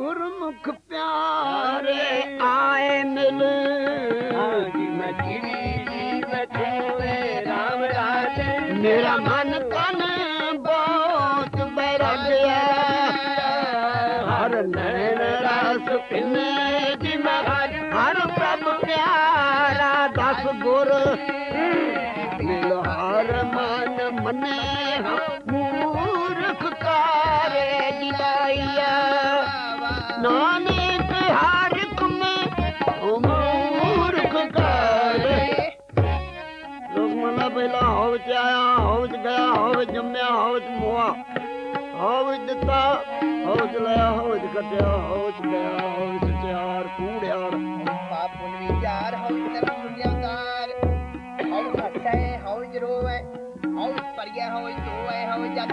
ਗੁਰਮੁਖ ਪਿਆਰੇ। ਆਏ ਮਿਲ। ਹਾਂਜੀ ਮੈਂ ਚਿੜੀ ਜੀ ਬੈਠੋਏ ਰਾਮ ਰਾਜੇ। ਮੇਰਾ ਮਨ ਤਨ ਬਹੁਤ ਬੈਰਾਗਿਆ। ਹਰ ਨੈਣ ਰਸ ਪਿੰਨੇ ਜੀ ਨਾਨਕ ਹਰ ਕੁਮੇ ਮੂਰਖ ਕਾਰੇ ਲੋਕ ਮਨਾ ਪਹਿਲਾ ਹਉ ਚ ਆਇਆ ਹਉ ਚ ਗਿਆ ਹਉ ਚ ਜੰਮਿਆ ਹਉ ਚ ਮੋਆ ਹਉ ਚ ਦਿੱਤਾ ਹਉ ਚ ਲਿਆ ਹਉ ਚ ਕੱਟਿਆ ਹਉ ਚ ਗਿਆ ਹਉ ਚ ਚਾਰ ਕੂੜਿਆਰ ਪਾਪ ਪੁੰਨ ਵਿਚਾਰ ਹਉ ਤਰ ਦੁਨੀਆ ਉਤਾਰ ਹਉ ਹੱਟੇ ਹਉ ਜਰੋਵੇ ਹਉ ਪਰਿਆ ਹਉ ਤੋਏ ਹਉ ਜਗ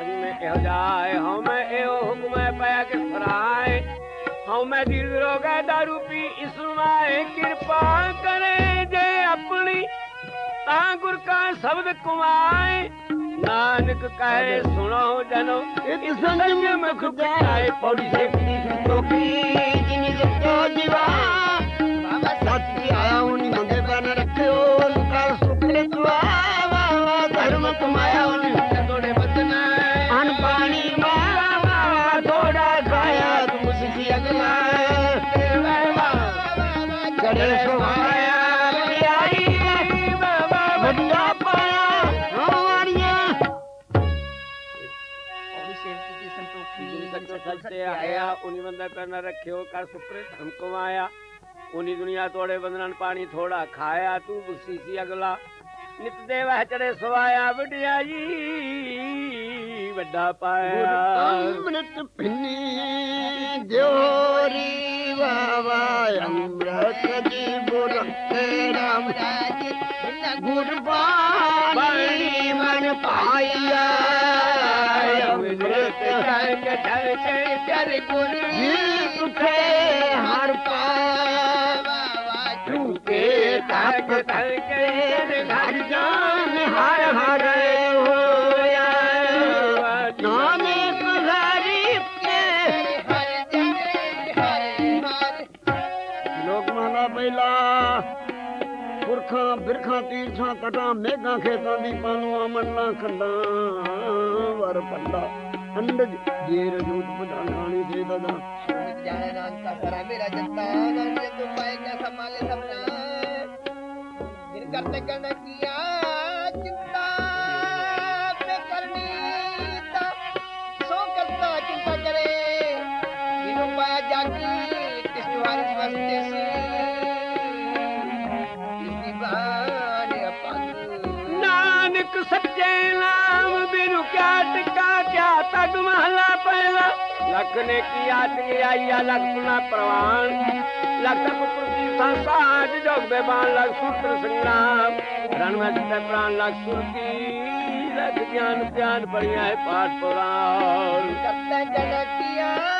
ਜੇ ਕਿ ਸਹੀ ਮੈਂ ਇਹੋ ਜਾਏ ਹਉ ਮੈਂ ਇਹੋ ਹੁਕਮ ਹੈ ਪਿਆ ਕਿ ਫਰਾਏ। ਹਉ ਮੈਂ ਦੀਰ ਰੋਗਾ ਦਾਰੂ ਪੀ ਇਸਮਾਏ ਕਿਰਪਾ ਕਰੇ ਜੇ ਆਪਣੀ ਤਾਂ ਗੁਰ ਕਾ ਸ਼ਬਦ ਕੁਮਾਏ। ਨਾਨਕ ਕਹੇ ਸੁਣੋ ਜਨੋ ਇਤ ਸੰਜਮ ਮੁਖ ਜਾਏ ਪੌੜੀ ਸੇ ਸੰਤੋਖੀ ਜਿਨੀ ਜਤੋ ਜੀਵਾ ਬਾਬਾ ਕੀ ਤੇ ਆਇਆ ਉਨੀ ਬੰਦਾ ਕਰਨਾ ਰੱਖਿਓ ਕਰ ਸੁਪਰੇ ਧਰਮ ਕਮਾਇਆ। ਉਨੀ ਦੁਨੀਆ ਤੋੜੇ ਬੰਦਨ ਪਾਣੀ ਥੋੜਾ ਖਾਇਆ ਤੂੰ ਬਖਸ਼ੀ ਸੀ ਅਗਲਾ। ਨਿਤ ਦੇ ਵਹਿ ਚੜੇ ਸਵਾਇਆ ਵਡਿਆਈ ਵੱਡਾ ਪਾਇਆ। ਅੰਮ੍ਰਿਤ ਪਿੰਨੀ ਦਿਓਰੀ ਵਾਵਾ ਅੰਮ੍ਰਿਤ ਜੀ ਗੁਰ ਤੇ ਰਾਮ। ਰਾਜ ਗੁਰਬਾਣੀ ਮਨ ਪਾਈਆ ਅੰਮ੍ਰਿਤ ਗੁਰ ਸੁਖੇ ਹਰ ਪਾਵਾ ਝੂਕੇ ਤਪ ਠਰ ਕੇ ਹਰ ਜਾਨ ਹਰ ਹਰ ਹੋਇਆ। ਨਾਨਕ ਗਰੀਬ ਕੇ ਲੋਕ ਮਹਲਾ ਪਹਿਲਾ ਪੁਰਖਾਂ ਬਿਰਖਾਂ, ਤੀਰਥਾਂ, ਤਟਾਂ, ਮੇਘਾਂ, ਖੇਤਾਂ ਦੀ ਅਮਨ ਨਾ ਖੰਡਾਂ। ਵਰ ਪੱਲਾ ਅੰਡਜ ਜੇਰ ਜੂਤ ਪਧਾਨਾਣੀ ਸੇ ਦਦਾ ਜਾਣੇ ਨਾਨਕ ਦਾ ਸਰਾ ਮੇਰਾ ਜੰਤਾ ਨਾਨਕ ਤੂੰ ਪਾਏ ਕਾ ਸੰਭਾਲੇ ਸਭਨਾ ਦਿਨ ਕਰਤੇ ਕਰਨ ਕੀਆ ਨਾਨਕ ਸੱਚੇ ਨਾਮ ਬਿਨੁ ਕਿਆ ਟਿਕਾ, ਕਿਆ ਤਗ ਮਹਲਾ ਪਹਿਲਾ ਲੱਖ ਨੇ ਕੀ ਆਤ ਆਈਆ ਲੱਖ ਪ੍ਰਵਾਨ। ਲੱਖ ਪੁੱਤਰ ਦੀ ਸੰਸਾਜ ਜੋਗ ਬੇਬਾਨ, ਲੱਖ ਸੂਤਰ ਸੰਗਰਾਮ। ਰਣ ਮੈਂ ਜਿਤੇ ਪ੍ਰਾਨ, ਲੱਖ ਸੁਰਤੀ ਲੱਖ ਗਿਆਨ, ਧਿਆਨ ਬੜੀਆਂ ਹੈ ਪਾਠ ਪੁਰਾਣ। ਕਰਤੇ ਜਨਕੀਆ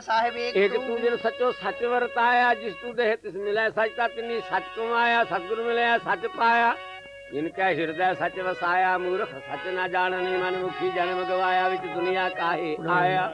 ਸਾਹਿਬ ਏਕ ਇੱਕ ਤੂੰ ਜਿਨ ਸੱਚੋ ਸੱਚ ਵਰਤਾਇਆ ਜਿਸ ਤੂੰ ਦੇਹ ਤਿਸ ਮਿਲਿਆ ਸੱਚ ਤਾਂ ਤਿਨੀ ਸੱਚ ਕਮਾਇਆ ਸਤਿਗੁਰ ਮਿਲਿਆ ਸੱਚ ਪਾਇਆ ਜਿਨ ਕੈ ਹਿਰਦੈ ਸੱਚ ਵਸਾਇਆ ਮੂਰਖ ਸੱਚ ਨਾ ਜਾਣਨੀ ਮਨ ਮੁਖੀ ਜਨਮ ਗਵਾਇਆ ਵਿੱਚ ਦੁਨੀਆ ਕਾਹੇ ਆਇਆ